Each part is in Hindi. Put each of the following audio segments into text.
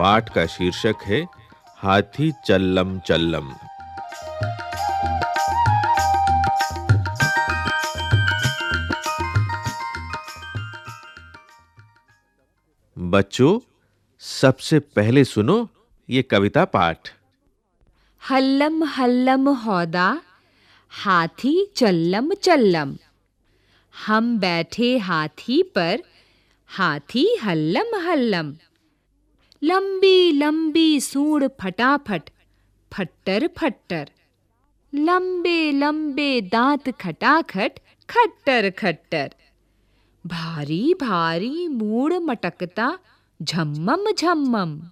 पाठ का शीर्षक है, हाथी चल्लम चल्लम। बच्चों, सबसे पहले सुनो ये कविता पाठ। हल्लम हल्लम हौदा, हाथी चल्लम चल्लम। हम बैठे हाथी पर, हाथी हल्लम हल्लम। लंबी लंबी सूंड फटाफट, फट्टर फट्टर। लंबे लंबे दांत खटाखट, खट्टर खट्टर। भारी भारी मूड़ मटकता, झम्मम झम्मम।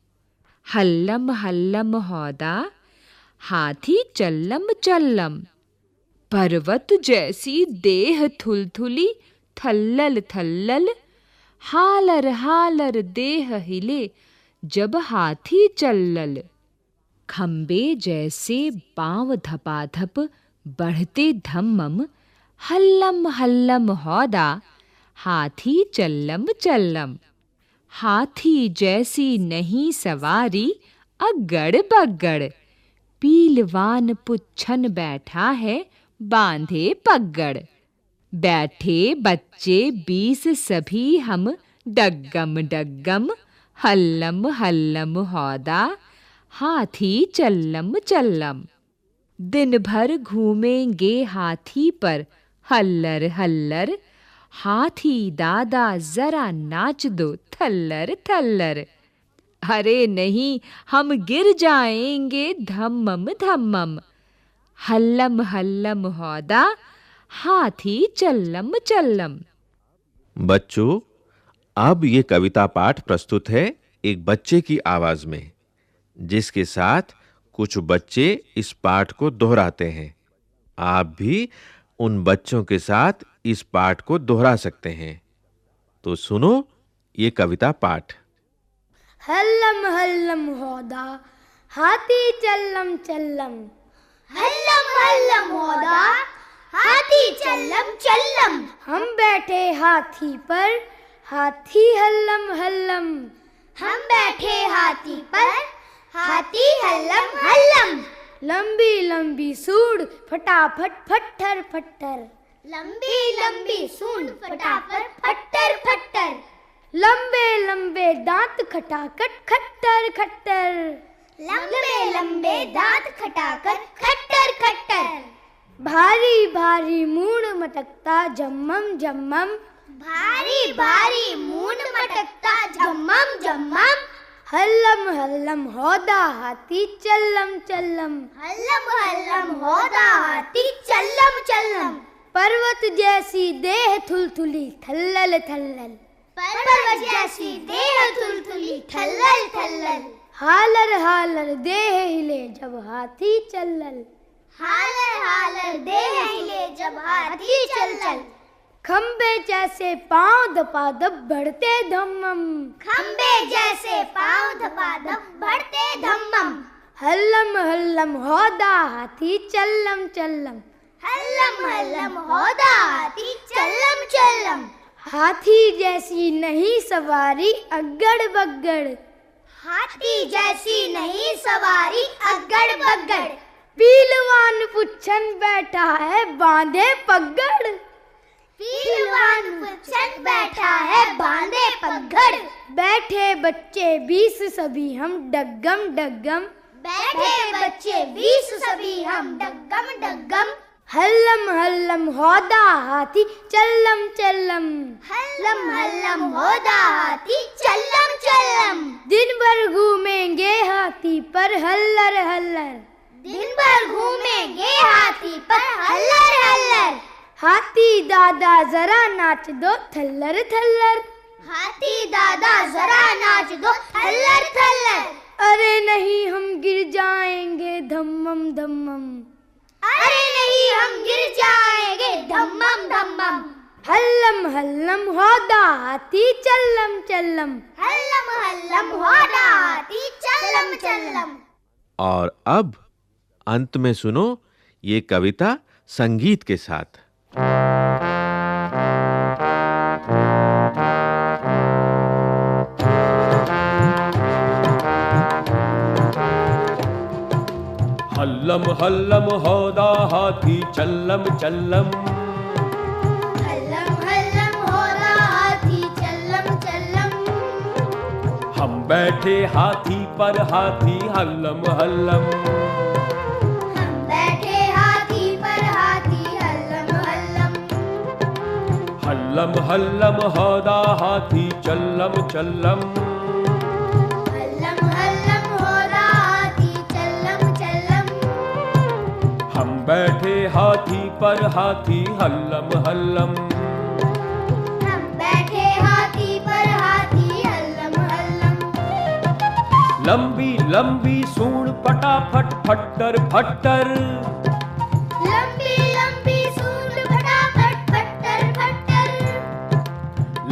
हल्लम हल्लम हौदा, हाथी चल्लम चल्लम। पर्वत जैसी देह थुलथुली, थल्लल थल्लल। हालर हालर देह हिले जब हाथी चल्लल खंबे जैसे पाँव धपाधप बढ़ते धम्मम। हल्लम हल्लम हौदा, हाथी चल्लम चल्लम। हाथी जैसी नहीं सवारी, अगड़ बगड़। पीलवान पुच्छन बैठा है, बांधे पगड़। बैठे बच्चे बीस सभी हम, डग्गम डग्गम। हल्लम हल्लम हौदा, हाथी चल्लम चल्लम। दिन भर घूमेंगे हाथी पर, हल्लर हल्लर, हाथी दादा जरा नाच दो थल्लर थल्लर। अरे नहीं, हम गिर जाएँगे धम्मम धम्मम। हल्लम हल्लम हौदा, हाथी चल्लम चल्लम। बच्चों अब ये कविता पाठ प्रस्तुत है एक बच्चे की आवाज़ में, जिसके साथ कुछ बच्चे इस पाठ को दोहराते हैं। आप भी उन बच्चों के साथ इस पाठ को दोहरा सकते हैं। तो सुनो ये कविता पाठ। हल्लम हल्लम होदा, हाथी चल्लम चल्लम। हल्लम हल्लम होदा, हाथी चल्लम चल्लम। हम बैठे हाथी पर हाथी हल्लम हल्लम। हम बैठे हाथी पर। हाथी हल्लम हल्लम। लंबी लंबी सूढ़ फटाफट फट्टर फट्टर। लंबी लंबी सूंड फटाफट फट्टर फट्टर। लंबे लंबे दांत खटाखट खट्टर खट्टर। लंबे लंबे दांत खटाकर खट्टर खट्टर। भारी भारी मूड मटकता जम्मम जम्मम। भारी भारी मूंड मटकता जम्मम जम्मम हल्लम हल्लम होदा हाथी चल्लम चल्लम। हल्लम हल्लम होदा हाथी चल्लम चल्लम। पर्वत जैसी देह थुलथुली थल्लल थल्लल। पर्वत जैसी देह थुलथुली थल्लल थल्लल। हालर हालर देह हिले जब हाथी चल्लल। हालर हालर देह हिले जब हाथी चल खम्बे जैसे पाँव दपादप बढ़ते धम्मम। खम्बे जैसे पाँव दपादप बढ़ते धम्मम। हल्लम हल्लम होदा हाथी चल्लम चल्लम। हल्लम हल्लम होदा हाथी चल्लम चल्लम। हाथी जैसी नहीं सवारी अगड़ बगड़ हाथी जैसी नहीं सवारी अगड़ बगड़ पीलवान पुच्छन बैठा है बांधे पगड़ पीलवान बैठा है बांधे पगड़। बैठे बच्चे बीस सभी हम डगम डगम। बैठे बच्चे बीस सभी हम डगम डगम। हल्लम हल्लम होदा हाथी चल्लम चल्लम। हल्लम हल्लम होदा हाथी चल्लम चल्लम। दिन भर घूमेंगे हाथी पर हल्लर हल्लर। दिन भर घूमेंगे हाथी पर हल्लर हल्लर। हाथी दादा जरा नाच दो थल्लर थल्लर। हाथी दादा जरा नाच दो थल्लर थल्लर। अरे नहीं हम गिर जाएँगे धम्मम धम्मम। अरे नहीं हम गिर जाएँगे धम्मम धम्मम। हल्लम हल्लम होदा हाथी चल्लम चल्लम। हल्लम हल्लम होदा हाथी चल्लम चल्लम। और अब अंत में सुनो ये कविता संगीत के साथ। हल्लम हल्लम होदा हाथी चल्लम चल्लम। हाथी हम बैठे हाथी पर हाथी हल्लम हल्लम। हल्लम हल्लम हौदा हाथी चल्लम चल्लम। हल्लम हल्लम होला हाथी चल्लम चल्लम। हम बैठे हाथी पर हाथी हल्लम हल्लम। हम बैठे हाथी पर हाथी हल्लम हल्लम। लंबी लंबी सूंड फटाफट फट्टर फट्टर।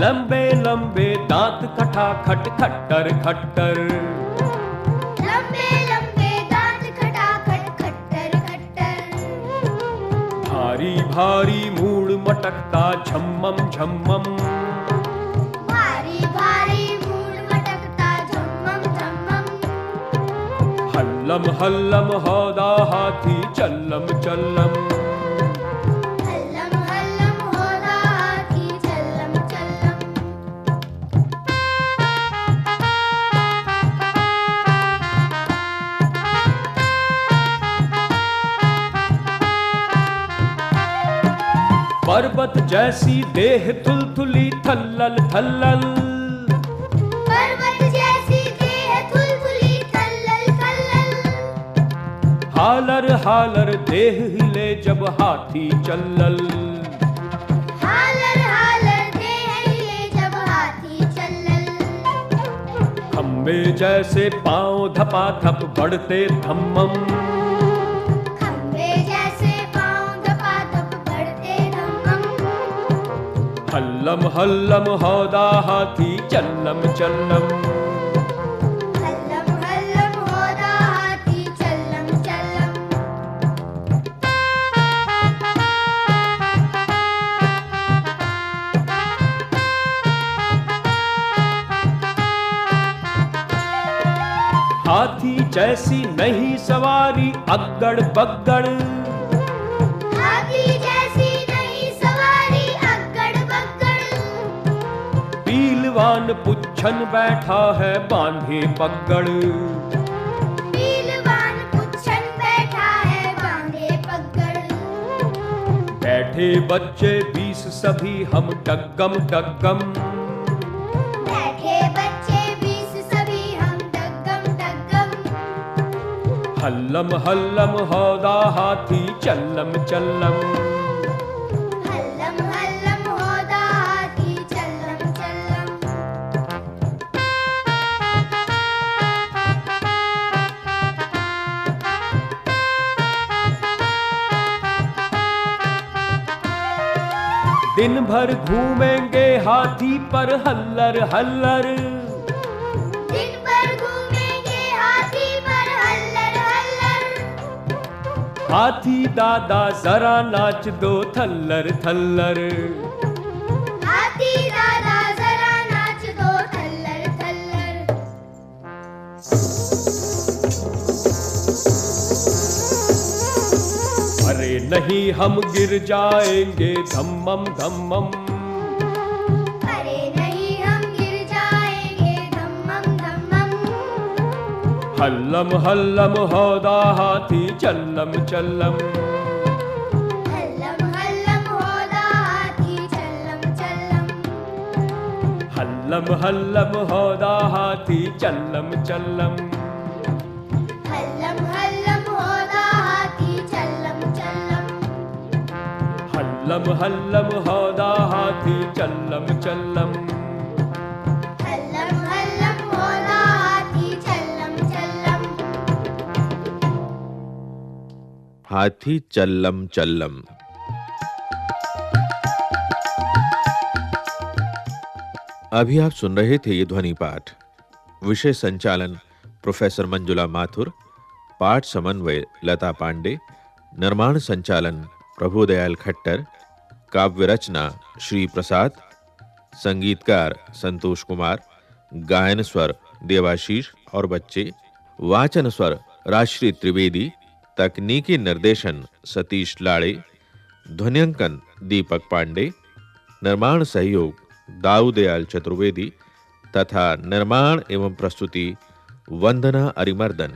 लंबे लंबे दांत खटाखट खट्टर खट्टर। लंबे लंबे दांत खटाखट खट्टर खट्टर। भारी भारी मूड मटकता झम्मम झम्मम। भारी भारी मूड मटकता झम्मम झम्मम। हल्लम हल्लम हौदा हाथी चल्लम चल्लम। पर्वत जैसी देह थुलथुली थल्लल थल्लल पर्वत जैसी देह थुलथुली थल्लल थल्लल हालर हालर देह हिले जब हाथी चल्लल। हालर हालर देह हिले जब हाथी चल्लल। खम्बे जैसे पाँव धपा धप बढ़ते धम्मम। हल्लम हल्लम हौदा हाथी चल्लम चल्लम। हल्लम हल्लम होला हाथी चल्लम चल्लम। हाथी जैसी नहीं सवारी अगड़ बगड़ हाथी जैसी पीलवान पुच्छन बैठा है बांधे पगड़। बैठा है बांधे पगड़। बैठे बच्चे बीस सभी हम डग्गम डग्गम बैठे बच्चे बीस सभी हम डग्गम डग्गम हल्लम हल्लम हौदा हाथी चल्लम चल्लम। दिन भर घूमेंगे हाथी पर हल्लर हल्लर। दिन भर घूमेंगे हाथी पर हल्लर हल्लर। हाथी दादा जरा नाच दो थल्लर थल्लर। नहीं हम गिर जाएँगे धम्मम धम्मम। अरे नहीं हम गिर जाएँगे धम्मम धम्मम। हल्लम हल्लम हौदा हाथी चल्लम चल्लम। हल्लम हल्लम होदा हाथी चल्लम चल्लम। हल्लम हल्लम हौदा हाथी चल्लम चल्लम। हल्लम हल्लम हौदा हाथी चल्लम चल्लम। हल्लम हल्लम होदा हाथी चल्लम चल्लम। हाथी चल्लम चल्लम। अभी आप सुन रहे थे ये ध्वनि पाठ। विषय संचालन प्रोफेसर मंजुला माथुर पाठ समन्वय लता पांडे निर्माण संचालन प्रभुदयाल खट्टर काव्य रचना श्री प्रसाद संगीतकार संतोष कुमार, गायन स्वर देवाशीष और बच्चे, वाचन स्वर राजश्री त्रिवेदी, तकनीकी निर्देशन सतीश लाड़े, ध्वनियांकन दीपक पांडे, निर्माण सहयोग दाऊदयाल चतुर्वेदी तथा निर्माण एवं प्रस्तुति वंदना अरिमर्दन।